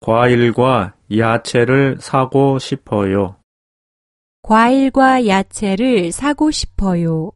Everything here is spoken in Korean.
과일과 야채를 사고 싶어요. 과일과 야채를 사고 싶어요.